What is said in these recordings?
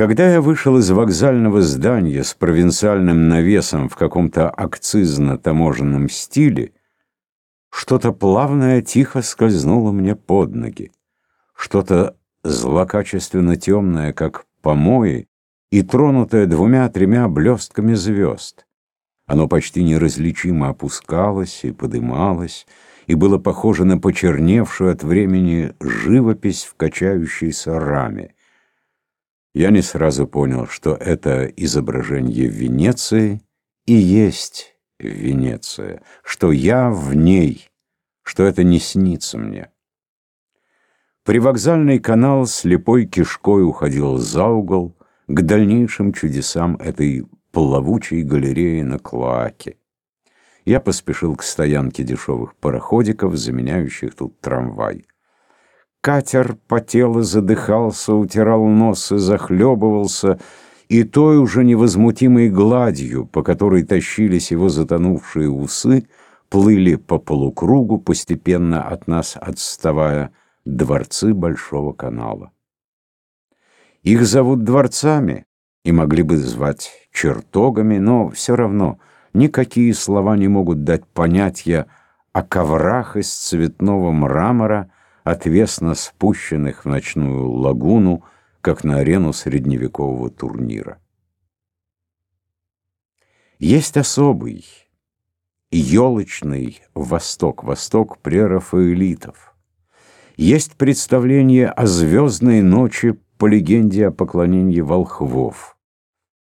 Когда я вышел из вокзального здания с провинциальным навесом в каком-то акцизно-таможенном стиле, что-то плавное тихо скользнуло мне под ноги. Что-то злокачественно темное, как помои, и тронутое двумя-тремя блестками звезд. Оно почти неразличимо опускалось и подымалось, и было похоже на почерневшую от времени живопись в качающейся раме. Я не сразу понял, что это изображение Венеции и есть Венеция, что я в ней, что это не снится мне. Привокзальный канал слепой кишкой уходил за угол к дальнейшим чудесам этой плавучей галереи на Клоаке. Я поспешил к стоянке дешевых пароходиков, заменяющих тут трамвай. Катер потел и задыхался, утирал нос и захлебывался, и той уже невозмутимой гладью, по которой тащились его затонувшие усы, плыли по полукругу, постепенно от нас отставая, дворцы Большого канала. Их зовут дворцами и могли бы звать чертогами, но все равно никакие слова не могут дать понятия о коврах из цветного мрамора, отвесно спущенных в ночную лагуну, как на арену средневекового турнира. Есть особый, елочный восток, восток прерафаэлитов. Есть представление о звездной ночи по легенде о поклонении волхвов.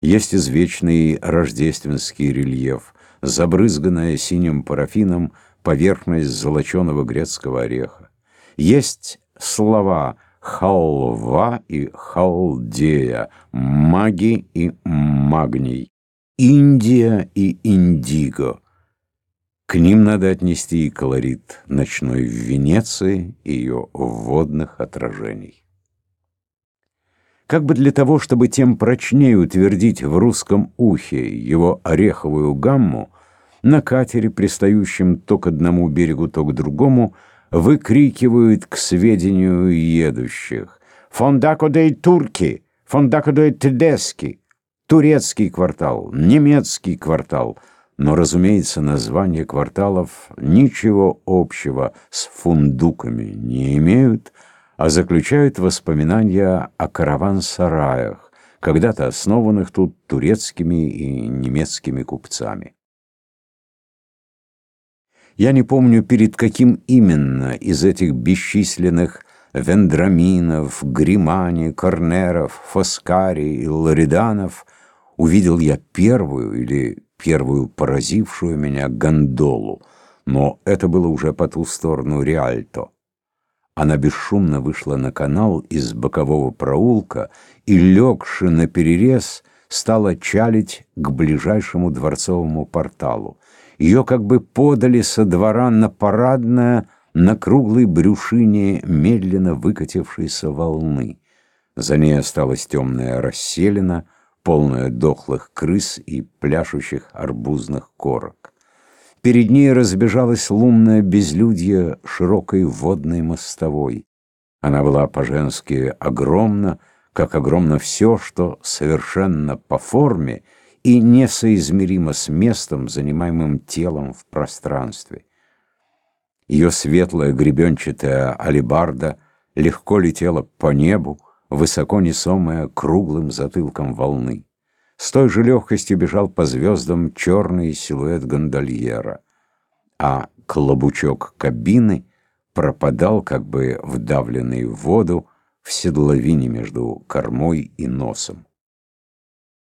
Есть извечный рождественский рельеф, забрызганная синим парафином поверхность золоченого грецкого ореха. Есть слова халва и халдея, маги и магний, Индия и индиго. К ним надо отнести и колорит ночной Венеции и ее водных отражений. Как бы для того, чтобы тем прочнее утвердить в русском ухе его ореховую гамму, на катере, пристающем то к одному берегу, то к другому, выкрикивают к сведению едущих. «Фондако дей турки! Фондако дей тедески!» Турецкий квартал, немецкий квартал. Но, разумеется, названия кварталов ничего общего с фундуками не имеют, а заключают воспоминания о караван-сараях, когда-то основанных тут турецкими и немецкими купцами. Я не помню, перед каким именно из этих бесчисленных вендраминов, гримани, корнеров, фоскари и лориданов увидел я первую или первую поразившую меня гондолу, но это было уже по ту сторону Риальто. Она бесшумно вышла на канал из бокового проулка и, легши на перерез, стала чалить к ближайшему дворцовому порталу. Ее как бы подали со двора на парадное, на круглой брюшине медленно выкатившейся волны. За ней осталась темная расселена, полная дохлых крыс и пляшущих арбузных корок. Перед ней разбежалась лунное безлюдье широкой водной мостовой. Она была по-женски огромна, как огромно все, что совершенно по форме — и несоизмеримо с местом, занимаемым телом в пространстве. Ее светлая гребенчатая алебарда легко летела по небу, высоко несомая круглым затылком волны. С той же легкостью бежал по звездам черный силуэт гондольера, а клобучок кабины пропадал, как бы вдавленный в воду, в седловине между кормой и носом.